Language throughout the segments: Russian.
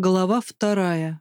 Глава вторая.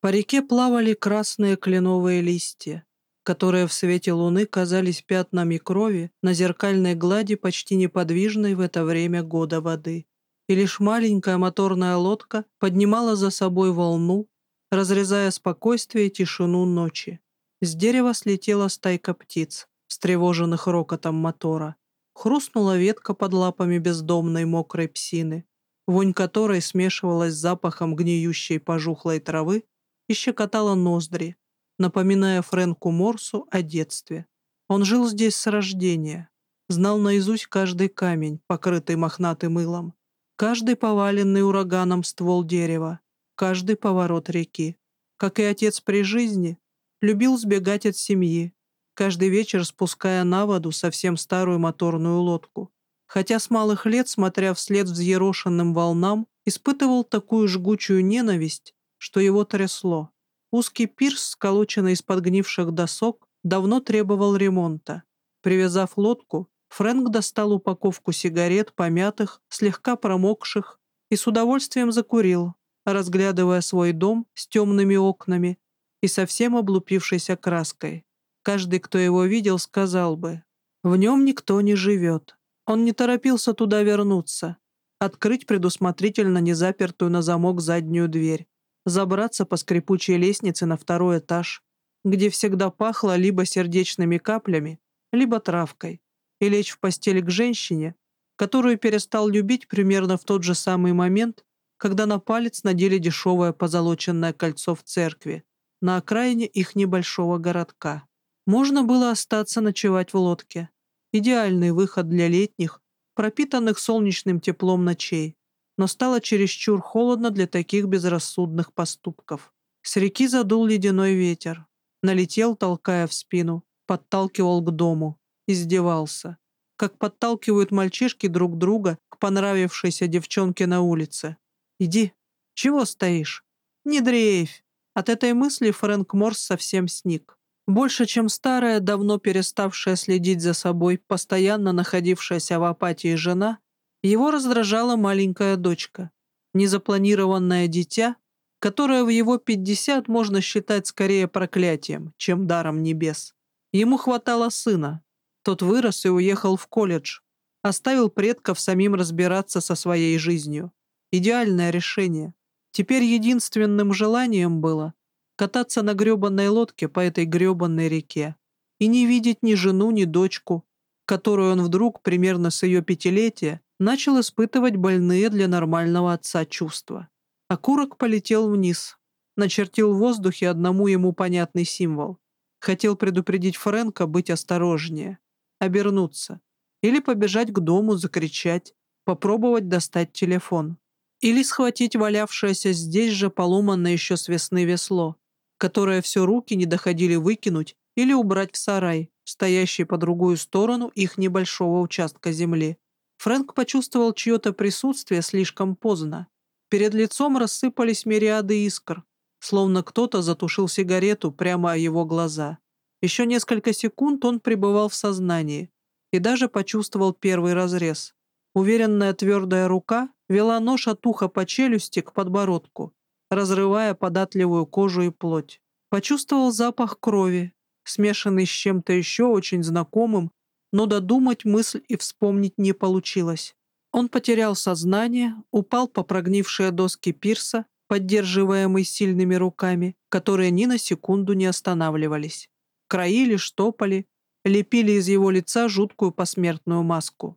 По реке плавали красные кленовые листья, которые в свете луны казались пятнами крови на зеркальной глади почти неподвижной в это время года воды. И лишь маленькая моторная лодка поднимала за собой волну, разрезая спокойствие и тишину ночи. С дерева слетела стайка птиц, встревоженных рокотом мотора. Хрустнула ветка под лапами бездомной мокрой псины вонь которой смешивалась с запахом гниющей пожухлой травы и щекотала ноздри, напоминая Фрэнку Морсу о детстве. Он жил здесь с рождения, знал наизусть каждый камень, покрытый мохнатым мылом, каждый поваленный ураганом ствол дерева, каждый поворот реки. Как и отец при жизни, любил сбегать от семьи, каждый вечер спуская на воду совсем старую моторную лодку, хотя с малых лет, смотря вслед взъерошенным волнам, испытывал такую жгучую ненависть, что его трясло. Узкий пирс, сколоченный из подгнивших досок, давно требовал ремонта. Привязав лодку, Фрэнк достал упаковку сигарет, помятых, слегка промокших, и с удовольствием закурил, разглядывая свой дом с темными окнами и совсем облупившейся краской. Каждый, кто его видел, сказал бы, «В нем никто не живет». Он не торопился туда вернуться, открыть предусмотрительно незапертую на замок заднюю дверь, забраться по скрипучей лестнице на второй этаж, где всегда пахло либо сердечными каплями, либо травкой, и лечь в постель к женщине, которую перестал любить примерно в тот же самый момент, когда на палец надели дешевое позолоченное кольцо в церкви, на окраине их небольшого городка. Можно было остаться ночевать в лодке, Идеальный выход для летних, пропитанных солнечным теплом ночей, но стало чересчур холодно для таких безрассудных поступков. С реки задул ледяной ветер. Налетел, толкая в спину, подталкивал к дому, издевался. Как подталкивают мальчишки друг друга к понравившейся девчонке на улице. «Иди. Чего стоишь? Не дрейфь!» От этой мысли Фрэнк Морс совсем сник. Больше, чем старая, давно переставшая следить за собой, постоянно находившаяся в апатии жена, его раздражала маленькая дочка, незапланированное дитя, которое в его 50 можно считать скорее проклятием, чем даром небес. Ему хватало сына. Тот вырос и уехал в колледж, оставил предков самим разбираться со своей жизнью. Идеальное решение. Теперь единственным желанием было кататься на гребанной лодке по этой гребанной реке и не видеть ни жену, ни дочку, которую он вдруг, примерно с ее пятилетия, начал испытывать больные для нормального отца чувства. Окурок полетел вниз, начертил в воздухе одному ему понятный символ. Хотел предупредить Фрэнка быть осторожнее, обернуться, или побежать к дому, закричать, попробовать достать телефон. Или схватить валявшееся здесь же поломанное еще с весны весло, которое все руки не доходили выкинуть или убрать в сарай, стоящий по другую сторону их небольшого участка земли. Фрэнк почувствовал чье-то присутствие слишком поздно. Перед лицом рассыпались мириады искр, словно кто-то затушил сигарету прямо о его глаза. Еще несколько секунд он пребывал в сознании и даже почувствовал первый разрез. Уверенная твердая рука вела нож от уха по челюсти к подбородку, разрывая податливую кожу и плоть. Почувствовал запах крови, смешанный с чем-то еще очень знакомым, но додумать мысль и вспомнить не получилось. Он потерял сознание, упал по прогнившие доски пирса, поддерживаемый сильными руками, которые ни на секунду не останавливались. Краили, штопали, лепили из его лица жуткую посмертную маску.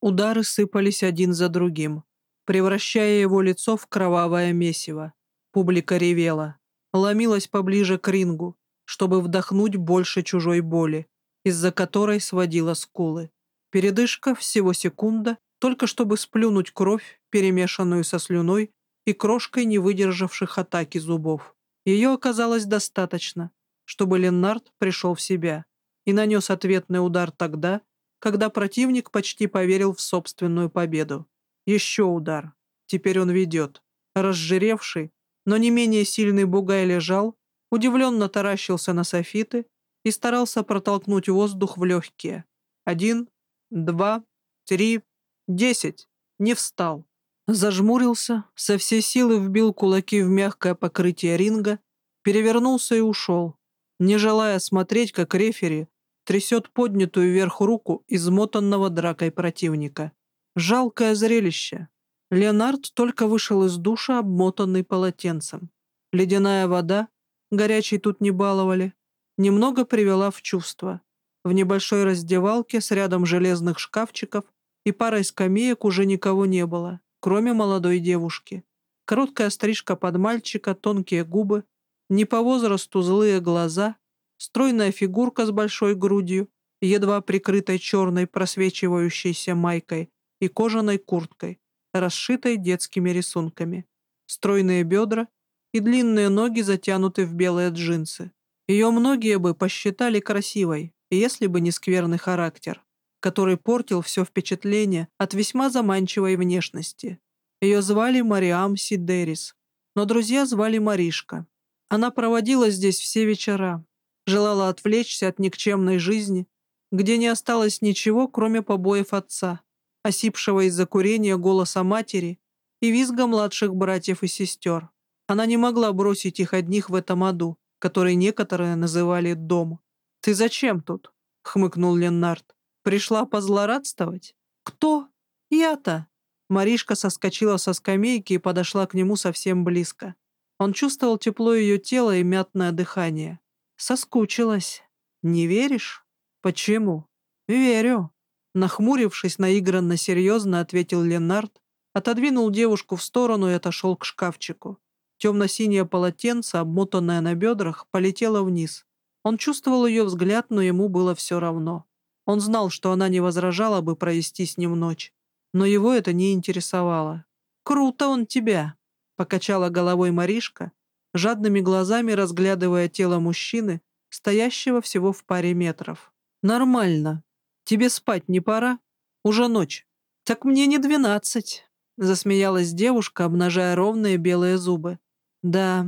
Удары сыпались один за другим превращая его лицо в кровавое месиво. Публика ревела, ломилась поближе к рингу, чтобы вдохнуть больше чужой боли, из-за которой сводила скулы. Передышка всего секунда, только чтобы сплюнуть кровь, перемешанную со слюной и крошкой не выдержавших атаки зубов. Ее оказалось достаточно, чтобы Леннард пришел в себя и нанес ответный удар тогда, когда противник почти поверил в собственную победу. Еще удар. Теперь он ведет. Разжиревший, но не менее сильный бугай лежал, удивленно таращился на софиты и старался протолкнуть воздух в легкие. Один, два, три, десять. Не встал. Зажмурился, со всей силы вбил кулаки в мягкое покрытие ринга, перевернулся и ушел, не желая смотреть, как рефери трясет поднятую вверх руку измотанного дракой противника. Жалкое зрелище. Леонард только вышел из душа, обмотанный полотенцем. Ледяная вода, горячей тут не баловали, немного привела в чувство. В небольшой раздевалке с рядом железных шкафчиков и парой скамеек уже никого не было, кроме молодой девушки. Короткая стрижка под мальчика, тонкие губы, не по возрасту злые глаза, стройная фигурка с большой грудью, едва прикрытой черной просвечивающейся майкой и кожаной курткой, расшитой детскими рисунками, стройные бедра и длинные ноги затянуты в белые джинсы. Ее многие бы посчитали красивой, если бы не скверный характер, который портил все впечатление от весьма заманчивой внешности. Ее звали Мариам Сидерис, но друзья звали Маришка. Она проводила здесь все вечера, желала отвлечься от никчемной жизни, где не осталось ничего, кроме побоев отца, осипшего из-за курения голоса матери и визга младших братьев и сестер. Она не могла бросить их одних в этом аду, который некоторые называли «дом». «Ты зачем тут?» — хмыкнул Леннард. «Пришла позлорадствовать?» «Кто?» «Я-то». Маришка соскочила со скамейки и подошла к нему совсем близко. Он чувствовал тепло ее тела и мятное дыхание. Соскучилась. Не веришь? Почему? Верю. Нахмурившись наигранно серьезно, ответил Ленард, отодвинул девушку в сторону и отошел к шкафчику. Темно-синее полотенце, обмотанное на бедрах, полетело вниз. Он чувствовал ее взгляд, но ему было все равно. Он знал, что она не возражала бы провести с ним ночь. Но его это не интересовало. «Круто он тебя!» — покачала головой Маришка, жадными глазами разглядывая тело мужчины, стоящего всего в паре метров. «Нормально. Тебе спать не пора? Уже ночь». «Так мне не двенадцать», — засмеялась девушка, обнажая ровные белые зубы. «Да,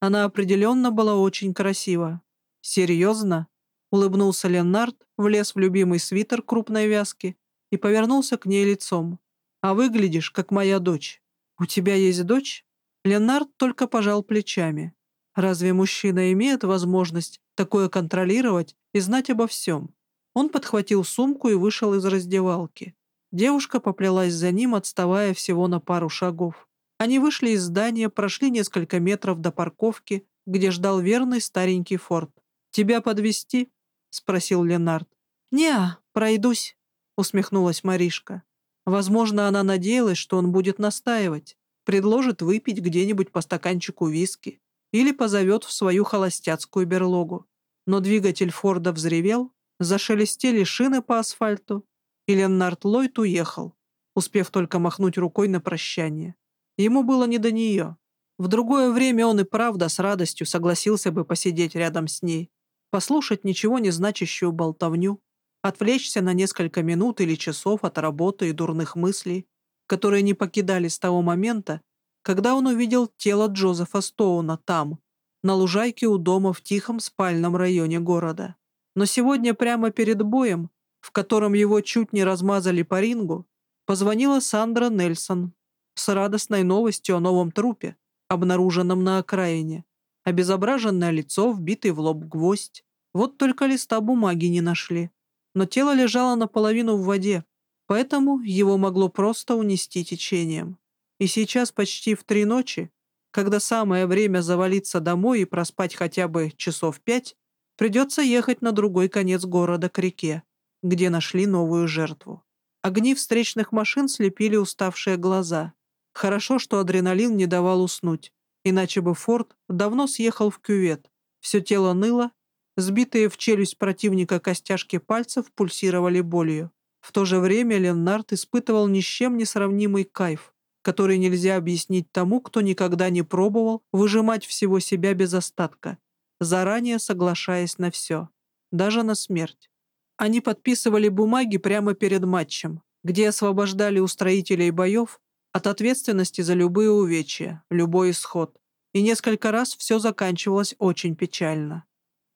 она определенно была очень красива». «Серьезно?» — улыбнулся Леннард, влез в любимый свитер крупной вязки и повернулся к ней лицом. «А выглядишь, как моя дочь. У тебя есть дочь?» Ленард только пожал плечами. Разве мужчина имеет возможность такое контролировать и знать обо всем? Он подхватил сумку и вышел из раздевалки. Девушка поплелась за ним, отставая всего на пару шагов. Они вышли из здания, прошли несколько метров до парковки, где ждал верный старенький форт. «Тебя подвести? спросил Ленард. «Не, пройдусь», — усмехнулась Маришка. Возможно, она надеялась, что он будет настаивать предложит выпить где-нибудь по стаканчику виски или позовет в свою холостяцкую берлогу. Но двигатель Форда взревел, зашелестели шины по асфальту, и Леннард Ллойд уехал, успев только махнуть рукой на прощание. Ему было не до нее. В другое время он и правда с радостью согласился бы посидеть рядом с ней, послушать ничего не значащую болтовню, отвлечься на несколько минут или часов от работы и дурных мыслей, которые не покидали с того момента, когда он увидел тело Джозефа Стоуна там, на лужайке у дома в тихом спальном районе города. Но сегодня прямо перед боем, в котором его чуть не размазали по рингу, позвонила Сандра Нельсон с радостной новостью о новом трупе, обнаруженном на окраине. Обезображенное лицо, вбитый в лоб гвоздь. Вот только листа бумаги не нашли. Но тело лежало наполовину в воде, поэтому его могло просто унести течением. И сейчас почти в три ночи, когда самое время завалиться домой и проспать хотя бы часов пять, придется ехать на другой конец города к реке, где нашли новую жертву. Огни встречных машин слепили уставшие глаза. Хорошо, что адреналин не давал уснуть, иначе бы Форд давно съехал в кювет. Все тело ныло, сбитые в челюсть противника костяшки пальцев пульсировали болью. В то же время Леннард испытывал ни с чем не сравнимый кайф, который нельзя объяснить тому, кто никогда не пробовал выжимать всего себя без остатка, заранее соглашаясь на все, даже на смерть. Они подписывали бумаги прямо перед матчем, где освобождали устроителей боев от ответственности за любые увечья, любой исход. И несколько раз все заканчивалось очень печально.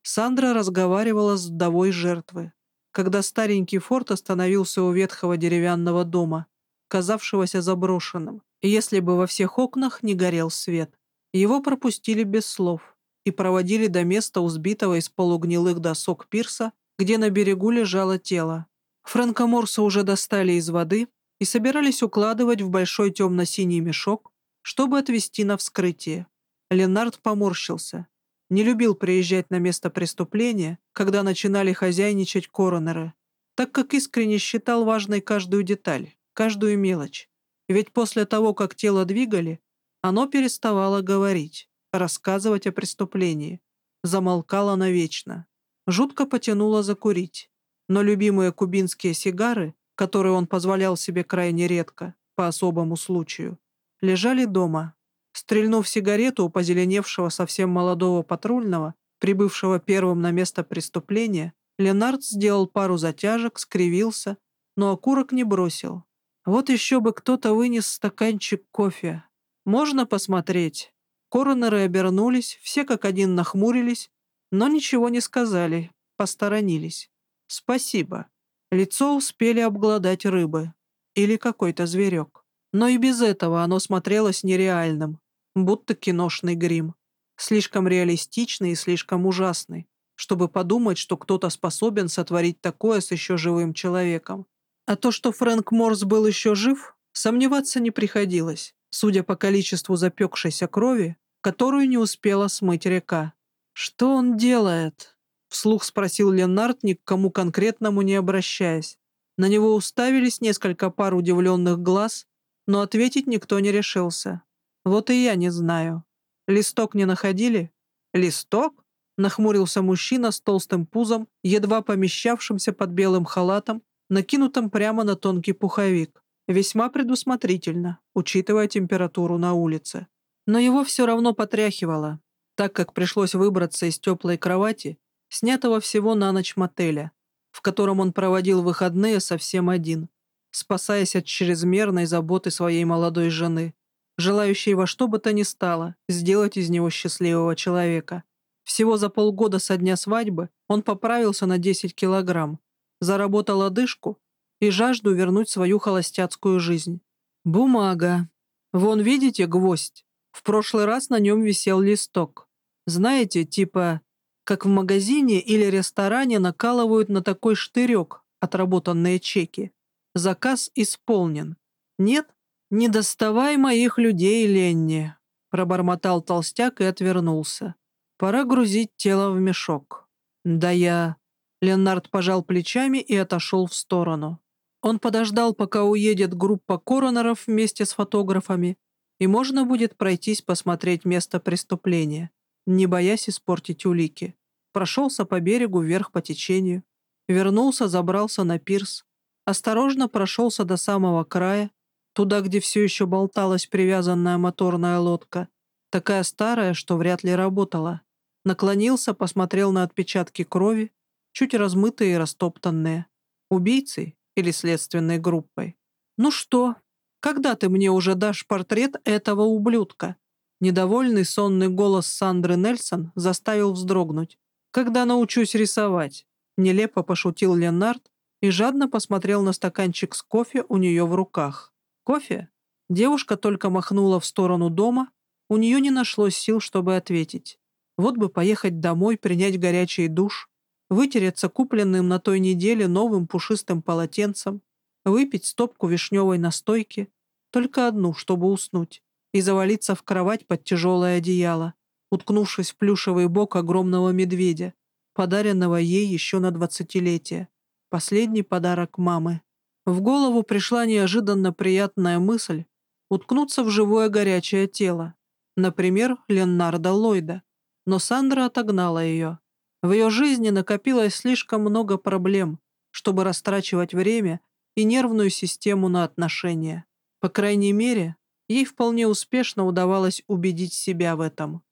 Сандра разговаривала с вдовой жертвы, когда старенький форт остановился у ветхого деревянного дома, казавшегося заброшенным, если бы во всех окнах не горел свет. Его пропустили без слов и проводили до места узбитого из полугнилых досок пирса, где на берегу лежало тело. Фрэнка Морса уже достали из воды и собирались укладывать в большой темно-синий мешок, чтобы отвезти на вскрытие. Ленард поморщился. Не любил приезжать на место преступления, когда начинали хозяйничать коронеры, так как искренне считал важной каждую деталь, каждую мелочь. Ведь после того, как тело двигали, оно переставало говорить, рассказывать о преступлении, замолкало навечно. Жутко потянуло закурить. Но любимые кубинские сигары, которые он позволял себе крайне редко, по особому случаю, лежали дома. Стрельнув сигарету у позеленевшего совсем молодого патрульного, прибывшего первым на место преступления, Ленард сделал пару затяжек, скривился, но окурок не бросил. Вот еще бы кто-то вынес стаканчик кофе. Можно посмотреть? Коронеры обернулись, все как один нахмурились, но ничего не сказали, посторонились. «Спасибо». Лицо успели обглодать рыбы. Или какой-то зверек. Но и без этого оно смотрелось нереальным, будто киношный грим. Слишком реалистичный и слишком ужасный, чтобы подумать, что кто-то способен сотворить такое с еще живым человеком. А то, что Фрэнк Морс был еще жив, сомневаться не приходилось, судя по количеству запекшейся крови, которую не успела смыть река. «Что он делает?» Вслух спросил Ленард, ни к кому конкретному не обращаясь. На него уставились несколько пар удивленных глаз, но ответить никто не решился. Вот и я не знаю. Листок не находили? Листок? Нахмурился мужчина с толстым пузом, едва помещавшимся под белым халатом, накинутым прямо на тонкий пуховик. Весьма предусмотрительно, учитывая температуру на улице. Но его все равно потряхивало, так как пришлось выбраться из теплой кровати снятого всего на ночь мотеля, в котором он проводил выходные совсем один, спасаясь от чрезмерной заботы своей молодой жены, желающей во что бы то ни стало сделать из него счастливого человека. Всего за полгода со дня свадьбы он поправился на 10 килограмм, заработал одышку и жажду вернуть свою холостяцкую жизнь. Бумага. Вон, видите, гвоздь? В прошлый раз на нем висел листок. Знаете, типа как в магазине или ресторане накалывают на такой штырек отработанные чеки. Заказ исполнен. Нет? Не доставай моих людей, Ленни, пробормотал толстяк и отвернулся. Пора грузить тело в мешок. Да я... Ленард пожал плечами и отошел в сторону. Он подождал, пока уедет группа коронеров вместе с фотографами, и можно будет пройтись посмотреть место преступления не боясь испортить улики. Прошелся по берегу вверх по течению. Вернулся, забрался на пирс. Осторожно прошелся до самого края, туда, где все еще болталась привязанная моторная лодка, такая старая, что вряд ли работала. Наклонился, посмотрел на отпечатки крови, чуть размытые и растоптанные. Убийцей или следственной группой. «Ну что, когда ты мне уже дашь портрет этого ублюдка?» Недовольный сонный голос Сандры Нельсон заставил вздрогнуть. «Когда научусь рисовать?» Нелепо пошутил Ленард и жадно посмотрел на стаканчик с кофе у нее в руках. «Кофе?» Девушка только махнула в сторону дома, у нее не нашлось сил, чтобы ответить. Вот бы поехать домой, принять горячий душ, вытереться купленным на той неделе новым пушистым полотенцем, выпить стопку вишневой настойки, только одну, чтобы уснуть и завалиться в кровать под тяжелое одеяло, уткнувшись в плюшевый бок огромного медведя, подаренного ей еще на двадцатилетие. Последний подарок мамы. В голову пришла неожиданно приятная мысль уткнуться в живое горячее тело, например, Леннарда Ллойда. Но Сандра отогнала ее. В ее жизни накопилось слишком много проблем, чтобы растрачивать время и нервную систему на отношения. По крайней мере, Ей вполне успешно удавалось убедить себя в этом.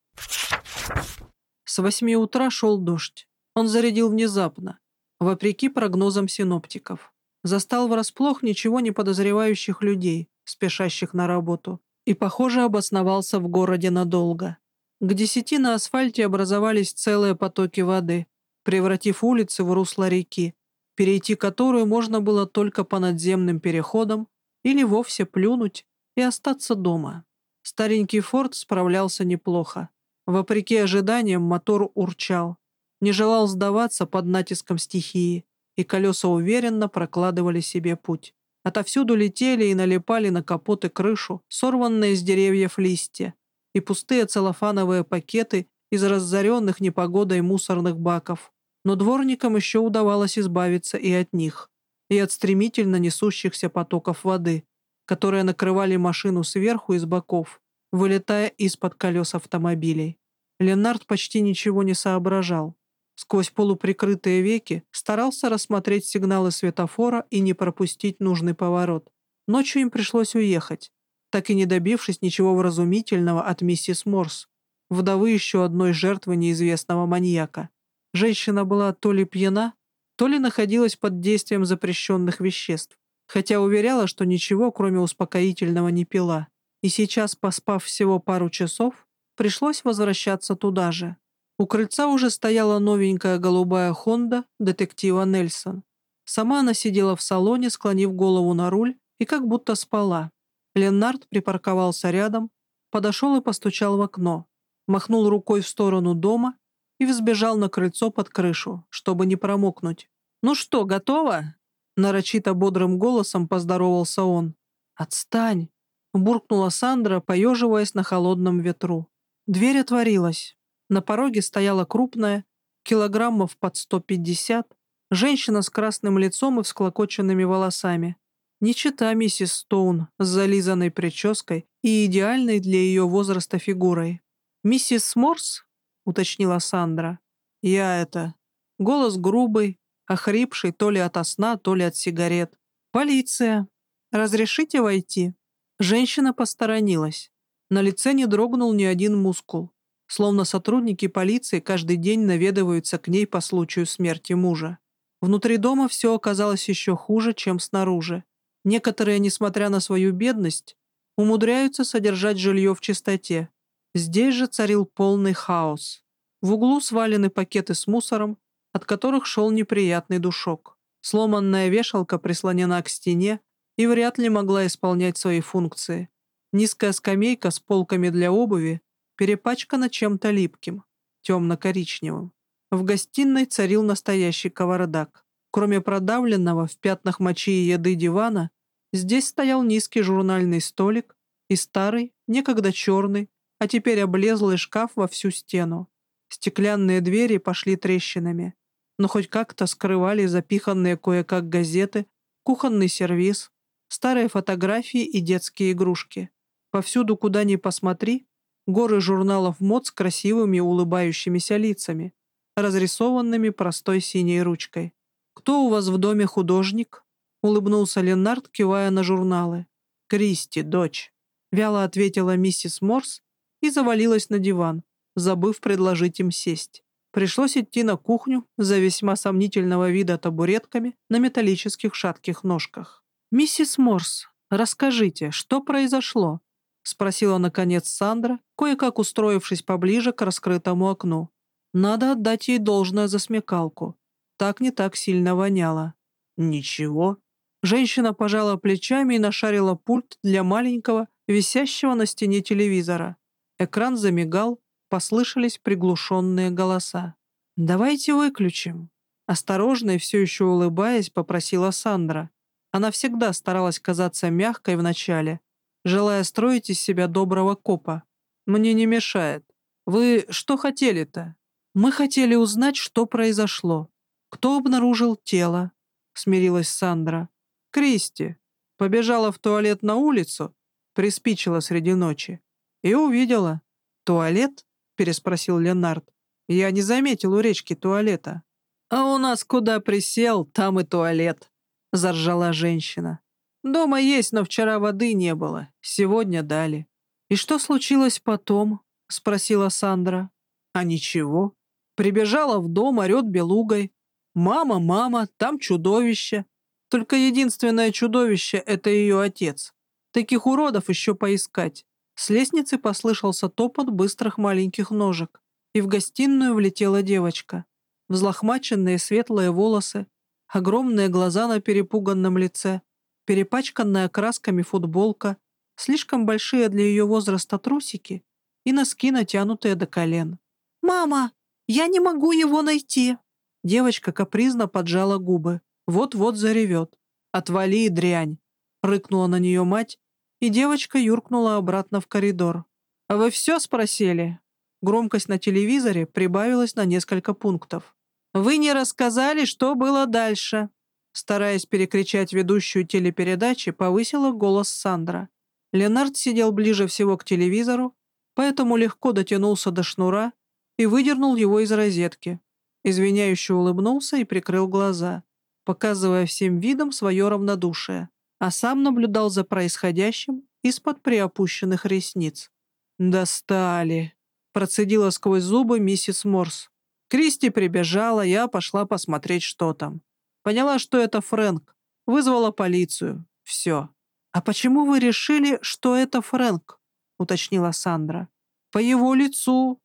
С восьми утра шел дождь. Он зарядил внезапно, вопреки прогнозам синоптиков. Застал врасплох ничего не подозревающих людей, спешащих на работу, и, похоже, обосновался в городе надолго. К десяти на асфальте образовались целые потоки воды, превратив улицы в русло реки, перейти которую можно было только по надземным переходам или вовсе плюнуть и остаться дома. Старенький Форд справлялся неплохо. Вопреки ожиданиям мотор урчал. Не желал сдаваться под натиском стихии, и колеса уверенно прокладывали себе путь. Отовсюду летели и налипали на капот и крышу сорванные с деревьев листья и пустые целлофановые пакеты из разоренных непогодой мусорных баков. Но дворникам еще удавалось избавиться и от них, и от стремительно несущихся потоков воды, которые накрывали машину сверху и с боков, вылетая из-под колес автомобилей. Ленард почти ничего не соображал. Сквозь полуприкрытые веки старался рассмотреть сигналы светофора и не пропустить нужный поворот. Ночью им пришлось уехать, так и не добившись ничего вразумительного от миссис Морс, вдовы еще одной жертвы неизвестного маньяка. Женщина была то ли пьяна, то ли находилась под действием запрещенных веществ, хотя уверяла, что ничего, кроме успокоительного, не пила. И сейчас, поспав всего пару часов, пришлось возвращаться туда же. У крыльца уже стояла новенькая голубая «Хонда» детектива Нельсон. Сама она сидела в салоне, склонив голову на руль, и как будто спала. Леннард припарковался рядом, подошел и постучал в окно, махнул рукой в сторону дома и взбежал на крыльцо под крышу, чтобы не промокнуть. «Ну что, готово?» Нарочито бодрым голосом поздоровался он. «Отстань!» — буркнула Сандра, поеживаясь на холодном ветру. Дверь отворилась. На пороге стояла крупная, килограммов под 150, женщина с красным лицом и всклокоченными волосами. Не чита миссис Стоун с зализанной прической и идеальной для ее возраста фигурой. «Миссис Морс?» — уточнила Сандра. «Я это...» Голос грубый, охрипший то ли от сна, то ли от сигарет. «Полиция! Разрешите войти?» Женщина посторонилась. На лице не дрогнул ни один мускул словно сотрудники полиции каждый день наведываются к ней по случаю смерти мужа. Внутри дома все оказалось еще хуже, чем снаружи. Некоторые, несмотря на свою бедность, умудряются содержать жилье в чистоте. Здесь же царил полный хаос. В углу свалены пакеты с мусором, от которых шел неприятный душок. Сломанная вешалка прислонена к стене и вряд ли могла исполнять свои функции. Низкая скамейка с полками для обуви перепачкана чем-то липким, темно-коричневым. В гостиной царил настоящий кавардак. Кроме продавленного в пятнах мочи и еды дивана, здесь стоял низкий журнальный столик и старый, некогда черный, а теперь облезлый шкаф во всю стену. Стеклянные двери пошли трещинами, но хоть как-то скрывали запиханные кое-как газеты, кухонный сервиз, старые фотографии и детские игрушки. Повсюду, куда ни посмотри, горы журналов мод с красивыми улыбающимися лицами, разрисованными простой синей ручкой. «Кто у вас в доме художник?» — улыбнулся Ленард, кивая на журналы. «Кристи, дочь», — вяло ответила миссис Морс и завалилась на диван, забыв предложить им сесть. Пришлось идти на кухню за весьма сомнительного вида табуретками на металлических шатких ножках. «Миссис Морс, расскажите, что произошло?» — спросила, наконец, Сандра, кое-как устроившись поближе к раскрытому окну. Надо отдать ей должное за смекалку. Так не так сильно воняло. «Ничего». Женщина пожала плечами и нашарила пульт для маленького, висящего на стене телевизора. Экран замигал, послышались приглушенные голоса. «Давайте выключим». Осторожно и все еще улыбаясь, попросила Сандра. Она всегда старалась казаться мягкой вначале, желая строить из себя доброго копа. «Мне не мешает. Вы что хотели-то?» «Мы хотели узнать, что произошло. Кто обнаружил тело?» — смирилась Сандра. «Кристи. Побежала в туалет на улицу, приспичила среди ночи. И увидела. «Туалет?» — переспросил Ленард. «Я не заметил у речки туалета». «А у нас куда присел, там и туалет», — заржала женщина. Дома есть, но вчера воды не было. Сегодня дали. И что случилось потом? Спросила Сандра. А ничего. Прибежала в дом, орет белугой. Мама, мама, там чудовище. Только единственное чудовище — это ее отец. Таких уродов еще поискать. С лестницы послышался топот быстрых маленьких ножек, и в гостиную влетела девочка. Взлохмаченные светлые волосы, огромные глаза на перепуганном лице — перепачканная красками футболка, слишком большие для ее возраста трусики и носки, натянутые до колен. «Мама, я не могу его найти!» Девочка капризно поджала губы. Вот-вот заревет. «Отвали, дрянь!» — рыкнула на нее мать, и девочка юркнула обратно в коридор. «А вы все спросили?» Громкость на телевизоре прибавилась на несколько пунктов. «Вы не рассказали, что было дальше?» Стараясь перекричать ведущую телепередачи, повысила голос Сандра. Ленард сидел ближе всего к телевизору, поэтому легко дотянулся до шнура и выдернул его из розетки. Извиняюще улыбнулся и прикрыл глаза, показывая всем видом свое равнодушие, а сам наблюдал за происходящим из-под приопущенных ресниц. «Достали!» — процедила сквозь зубы миссис Морс. Кристи прибежала, я пошла посмотреть, что там. Поняла, что это Фрэнк. Вызвала полицию. Все. «А почему вы решили, что это Фрэнк?» — уточнила Сандра. «По его лицу.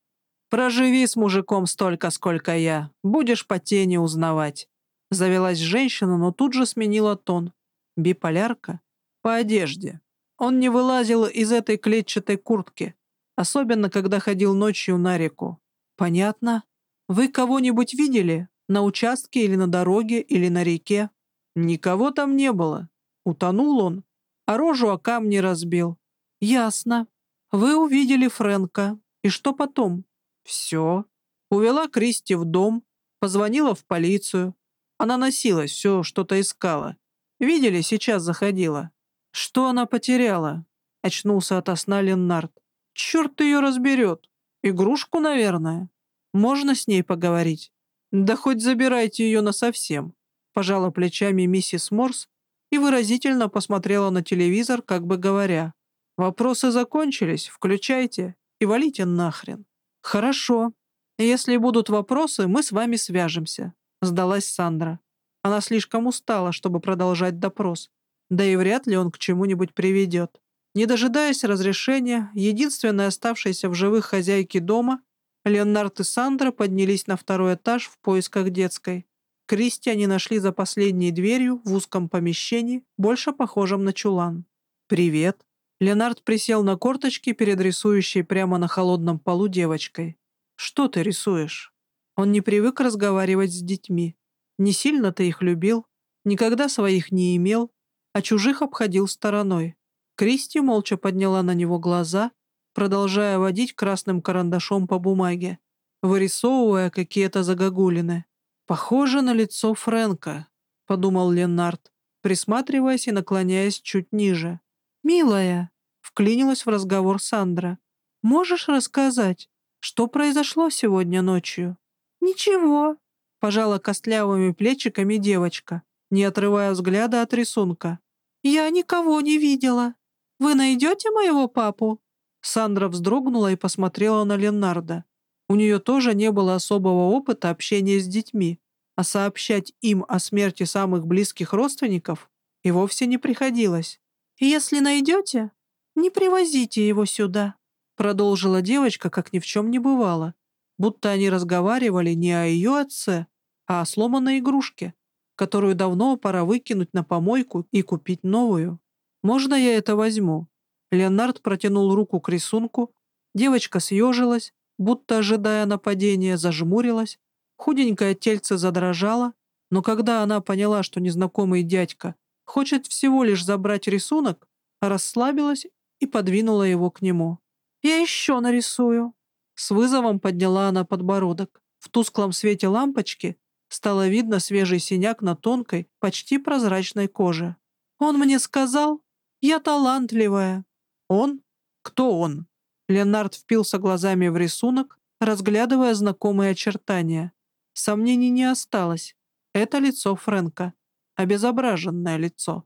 Проживи с мужиком столько, сколько я. Будешь по тени узнавать». Завелась женщина, но тут же сменила тон. Биполярка? По одежде. Он не вылазил из этой клетчатой куртки, особенно когда ходил ночью на реку. Понятно? Вы кого-нибудь видели? На участке или на дороге, или на реке? Никого там не было. Утонул он, а рожу о камни разбил. Ясно. Вы увидели Фрэнка. И что потом? Все. Увела Кристи в дом, позвонила в полицию. Она носилась, все что-то искала. Видели, сейчас заходила. Что она потеряла? Очнулся от сна Леннард. Черт ее разберет. Игрушку, наверное. Можно с ней поговорить? Да хоть забирайте ее насовсем. Пожала плечами миссис Морс и выразительно посмотрела на телевизор, как бы говоря. Вопросы закончились, включайте и валите нахрен. Хорошо. Если будут вопросы, мы с вами свяжемся. Сдалась Сандра. Она слишком устала, чтобы продолжать допрос. Да и вряд ли он к чему-нибудь приведет. Не дожидаясь разрешения, единственная оставшаяся в живых хозяйки дома, Леонард и Сандра поднялись на второй этаж в поисках детской. Кристи они нашли за последней дверью в узком помещении, больше похожем на чулан. «Привет». Леонард присел на корточки перед рисующей прямо на холодном полу девочкой. «Что ты рисуешь?» Он не привык разговаривать с детьми. Не сильно ты их любил, никогда своих не имел, а чужих обходил стороной. Кристи молча подняла на него глаза продолжая водить красным карандашом по бумаге, вырисовывая какие-то загогулины. «Похоже на лицо Фрэнка», — подумал Ленард, присматриваясь и наклоняясь чуть ниже. «Милая», — вклинилась в разговор Сандра, — «можешь рассказать, что произошло сегодня ночью?» «Ничего», — пожала костлявыми плечиками девочка, не отрывая взгляда от рисунка. «Я никого не видела. Вы найдете моего папу?» Сандра вздрогнула и посмотрела на Ленарда. У нее тоже не было особого опыта общения с детьми, а сообщать им о смерти самых близких родственников и вовсе не приходилось. «Если найдете, не привозите его сюда», продолжила девочка, как ни в чем не бывало, будто они разговаривали не о ее отце, а о сломанной игрушке, которую давно пора выкинуть на помойку и купить новую. «Можно я это возьму?» Леонард протянул руку к рисунку, девочка съежилась, будто ожидая нападения, зажмурилась, худенькое тельце задрожало, но когда она поняла, что незнакомый дядька хочет всего лишь забрать рисунок, расслабилась и подвинула его к нему. «Я еще нарисую». С вызовом подняла она подбородок. В тусклом свете лампочки стало видно свежий синяк на тонкой, почти прозрачной коже. «Он мне сказал, я талантливая, «Он? Кто он?» Леонард впился глазами в рисунок, разглядывая знакомые очертания. Сомнений не осталось. Это лицо Фрэнка. Обезображенное лицо.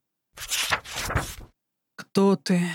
«Кто ты?»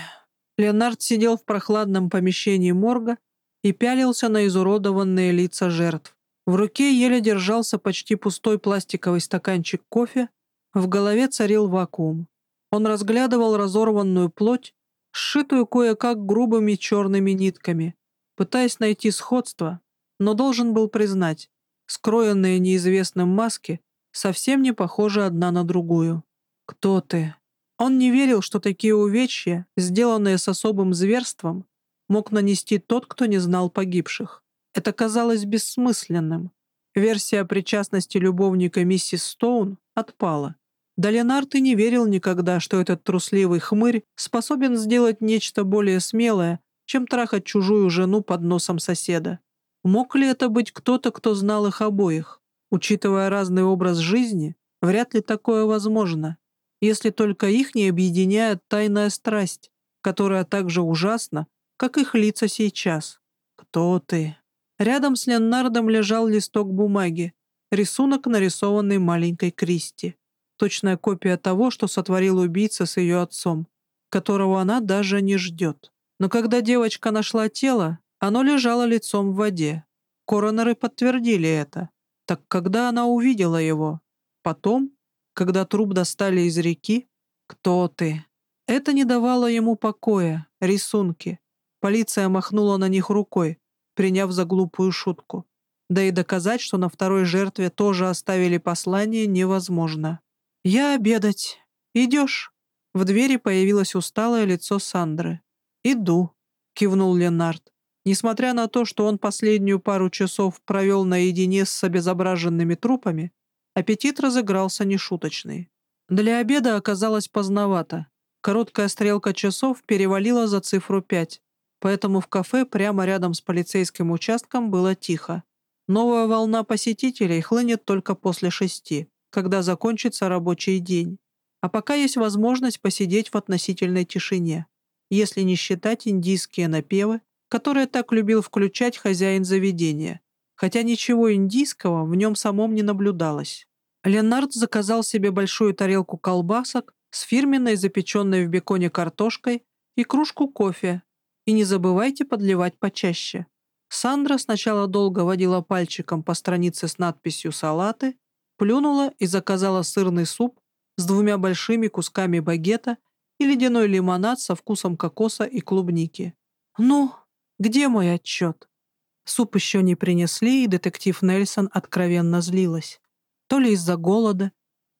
Леонард сидел в прохладном помещении морга и пялился на изуродованные лица жертв. В руке еле держался почти пустой пластиковый стаканчик кофе, в голове царил вакуум. Он разглядывал разорванную плоть сшитую кое-как грубыми черными нитками, пытаясь найти сходство, но должен был признать, скроенные неизвестным маски совсем не похожи одна на другую. «Кто ты?» Он не верил, что такие увечья, сделанные с особым зверством, мог нанести тот, кто не знал погибших. Это казалось бессмысленным. Версия о причастности любовника миссис Стоун отпала. Да Ленард и не верил никогда, что этот трусливый хмырь способен сделать нечто более смелое, чем трахать чужую жену под носом соседа. Мог ли это быть кто-то, кто знал их обоих? Учитывая разный образ жизни, вряд ли такое возможно, если только их не объединяет тайная страсть, которая так же ужасна, как их лица сейчас. Кто ты? Рядом с Леннардом лежал листок бумаги, рисунок, нарисованный маленькой Кристи. Точная копия того, что сотворил убийца с ее отцом, которого она даже не ждет. Но когда девочка нашла тело, оно лежало лицом в воде. Коронеры подтвердили это. Так когда она увидела его? Потом, когда труп достали из реки? Кто ты? Это не давало ему покоя, рисунки. Полиция махнула на них рукой, приняв за глупую шутку. Да и доказать, что на второй жертве тоже оставили послание, невозможно. «Я обедать. Идешь?» В двери появилось усталое лицо Сандры. «Иду», — кивнул Ленард. Несмотря на то, что он последнюю пару часов провел наедине с обезображенными трупами, аппетит разыгрался нешуточный. Для обеда оказалось поздновато. Короткая стрелка часов перевалила за цифру пять, поэтому в кафе прямо рядом с полицейским участком было тихо. Новая волна посетителей хлынет только после шести когда закончится рабочий день. А пока есть возможность посидеть в относительной тишине, если не считать индийские напевы, которые так любил включать хозяин заведения, хотя ничего индийского в нем самом не наблюдалось. Ленард заказал себе большую тарелку колбасок с фирменной запеченной в беконе картошкой и кружку кофе. И не забывайте подливать почаще. Сандра сначала долго водила пальчиком по странице с надписью «Салаты», плюнула и заказала сырный суп с двумя большими кусками багета и ледяной лимонад со вкусом кокоса и клубники. «Ну, где мой отчет?» Суп еще не принесли, и детектив Нельсон откровенно злилась. То ли из-за голода,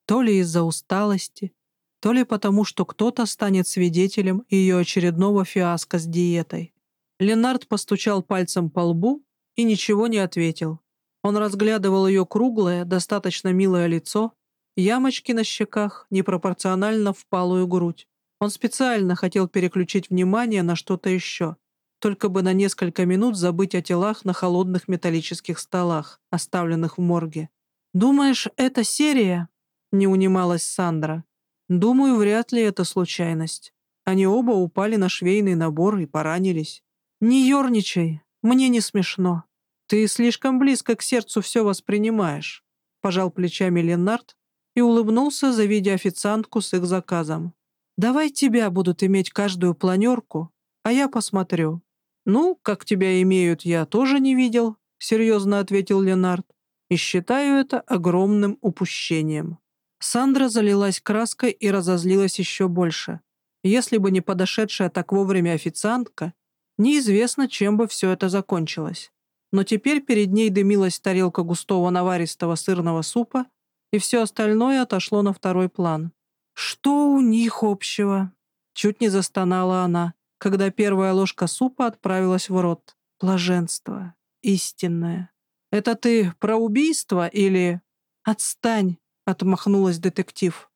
то ли из-за усталости, то ли потому, что кто-то станет свидетелем ее очередного фиаско с диетой. Ленард постучал пальцем по лбу и ничего не ответил. Он разглядывал ее круглое, достаточно милое лицо, ямочки на щеках, непропорционально впалую грудь. Он специально хотел переключить внимание на что-то еще, только бы на несколько минут забыть о телах на холодных металлических столах, оставленных в морге. «Думаешь, это серия?» — не унималась Сандра. «Думаю, вряд ли это случайность. Они оба упали на швейный набор и поранились. Не ерничай, мне не смешно». «Ты слишком близко к сердцу все воспринимаешь», — пожал плечами Ленард и улыбнулся, завидя официантку с их заказом. «Давай тебя будут иметь каждую планерку, а я посмотрю». «Ну, как тебя имеют, я тоже не видел», — серьезно ответил Ленард, «и считаю это огромным упущением». Сандра залилась краской и разозлилась еще больше. Если бы не подошедшая так вовремя официантка, неизвестно, чем бы все это закончилось но теперь перед ней дымилась тарелка густого наваристого сырного супа, и все остальное отошло на второй план. «Что у них общего?» Чуть не застонала она, когда первая ложка супа отправилась в рот. Блаженство. Истинное. «Это ты про убийство или...» «Отстань!» — отмахнулась детектив.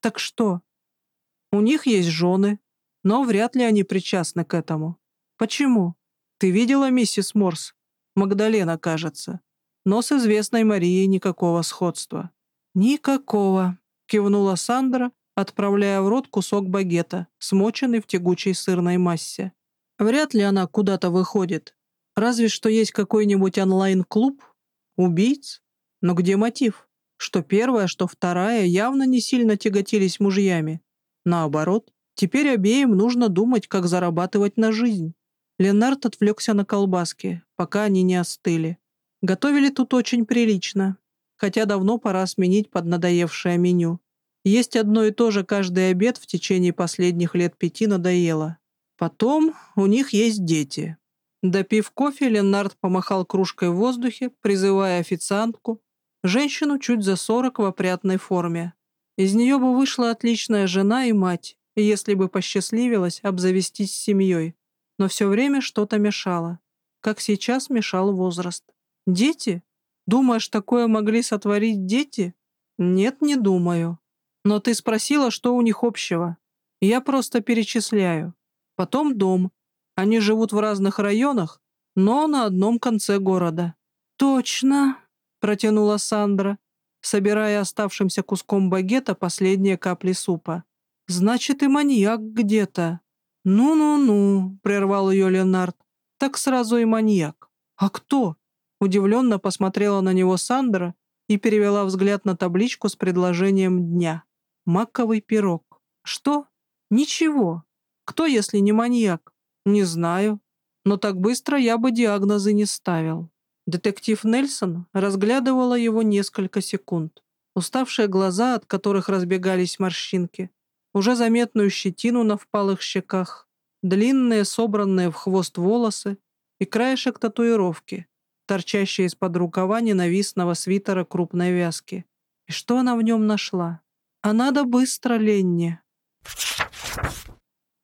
«Так что?» «У них есть жены, но вряд ли они причастны к этому. Почему? Ты видела миссис Морс? Магдалена, кажется. Но с известной Марией никакого сходства». «Никакого», — кивнула Сандра, отправляя в рот кусок багета, смоченный в тягучей сырной массе. «Вряд ли она куда-то выходит. Разве что есть какой-нибудь онлайн-клуб? Убийц? Но где мотив? Что первая, что вторая явно не сильно тяготились мужьями. Наоборот, теперь обеим нужно думать, как зарабатывать на жизнь. Ленард отвлекся на колбаски, пока они не остыли. Готовили тут очень прилично, хотя давно пора сменить поднадоевшее меню. Есть одно и то же каждый обед в течение последних лет пяти надоело. Потом у них есть дети. Допив кофе, Ленард помахал кружкой в воздухе, призывая официантку, женщину чуть за сорок в опрятной форме. Из нее бы вышла отличная жена и мать, если бы посчастливилась обзавестись семьей. Но все время что-то мешало. Как сейчас мешал возраст. Дети? Думаешь, такое могли сотворить дети? Нет, не думаю. Но ты спросила, что у них общего. Я просто перечисляю. Потом дом. Они живут в разных районах, но на одном конце города. Точно, протянула Сандра, собирая оставшимся куском багета последние капли супа. Значит, и маньяк где-то. «Ну-ну-ну», — прервал ее Леонард. «Так сразу и маньяк. А кто?» Удивленно посмотрела на него Сандра и перевела взгляд на табличку с предложением дня. «Маковый пирог». «Что?» «Ничего. Кто, если не маньяк?» «Не знаю. Но так быстро я бы диагнозы не ставил». Детектив Нельсон разглядывала его несколько секунд. Уставшие глаза, от которых разбегались морщинки, уже заметную щетину на впалых щеках, длинные, собранные в хвост волосы и краешек татуировки, торчащие из-под рукава ненавистного свитера крупной вязки. И что она в нем нашла? А надо быстро, Ленни.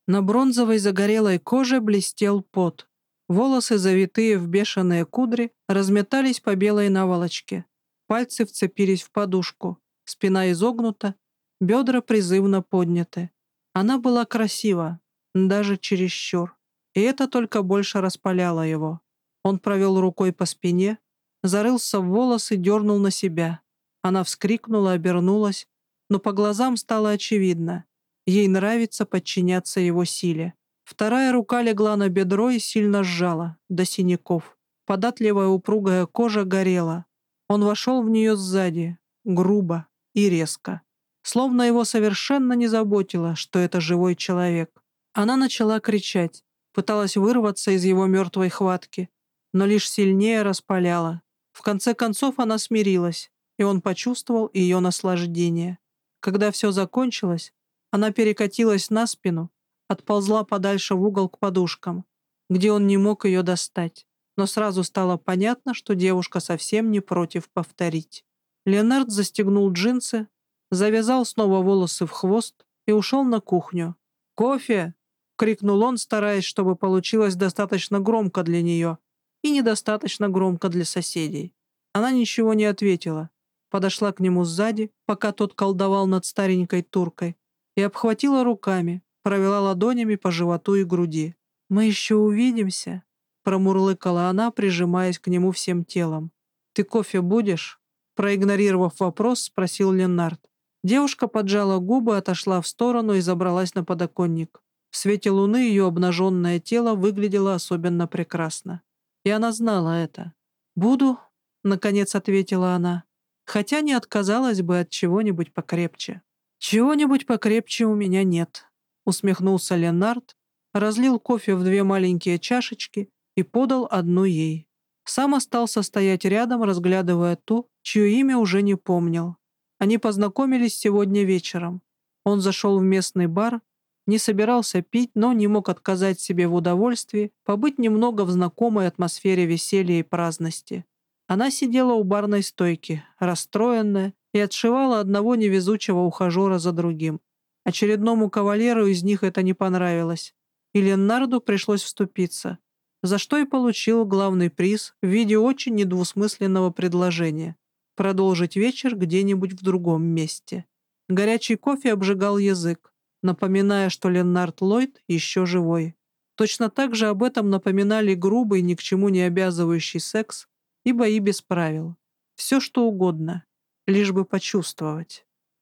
На бронзовой загорелой коже блестел пот. Волосы, завитые в бешеные кудри, разметались по белой наволочке. Пальцы вцепились в подушку. Спина изогнута, Бедра призывно подняты. Она была красива, даже чересчур. И это только больше распаляло его. Он провел рукой по спине, зарылся в волосы, дернул на себя. Она вскрикнула, обернулась, но по глазам стало очевидно. Ей нравится подчиняться его силе. Вторая рука легла на бедро и сильно сжала, до синяков. Податливая упругая кожа горела. Он вошел в нее сзади, грубо и резко словно его совершенно не заботило, что это живой человек. Она начала кричать, пыталась вырваться из его мертвой хватки, но лишь сильнее распаляла. В конце концов она смирилась, и он почувствовал ее наслаждение. Когда все закончилось, она перекатилась на спину, отползла подальше в угол к подушкам, где он не мог ее достать. Но сразу стало понятно, что девушка совсем не против повторить. Леонард застегнул джинсы, завязал снова волосы в хвост и ушел на кухню. «Кофе!» — крикнул он, стараясь, чтобы получилось достаточно громко для нее и недостаточно громко для соседей. Она ничего не ответила, подошла к нему сзади, пока тот колдовал над старенькой туркой, и обхватила руками, провела ладонями по животу и груди. «Мы еще увидимся», — промурлыкала она, прижимаясь к нему всем телом. «Ты кофе будешь?» Проигнорировав вопрос, спросил Ленард. Девушка поджала губы, отошла в сторону и забралась на подоконник. В свете луны ее обнаженное тело выглядело особенно прекрасно. И она знала это. «Буду», — наконец ответила она, хотя не отказалась бы от чего-нибудь покрепче. «Чего-нибудь покрепче у меня нет», — усмехнулся Ленард, разлил кофе в две маленькие чашечки и подал одну ей. Сам остался стоять рядом, разглядывая ту, чье имя уже не помнил. Они познакомились сегодня вечером. Он зашел в местный бар, не собирался пить, но не мог отказать себе в удовольствии побыть немного в знакомой атмосфере веселья и праздности. Она сидела у барной стойки, расстроенная, и отшивала одного невезучего ухажера за другим. Очередному кавалеру из них это не понравилось, и Леннарду пришлось вступиться, за что и получил главный приз в виде очень недвусмысленного предложения продолжить вечер где-нибудь в другом месте. Горячий кофе обжигал язык, напоминая, что Леннард Ллойд еще живой. Точно так же об этом напоминали грубый, ни к чему не обязывающий секс и бои без правил. Все что угодно, лишь бы почувствовать.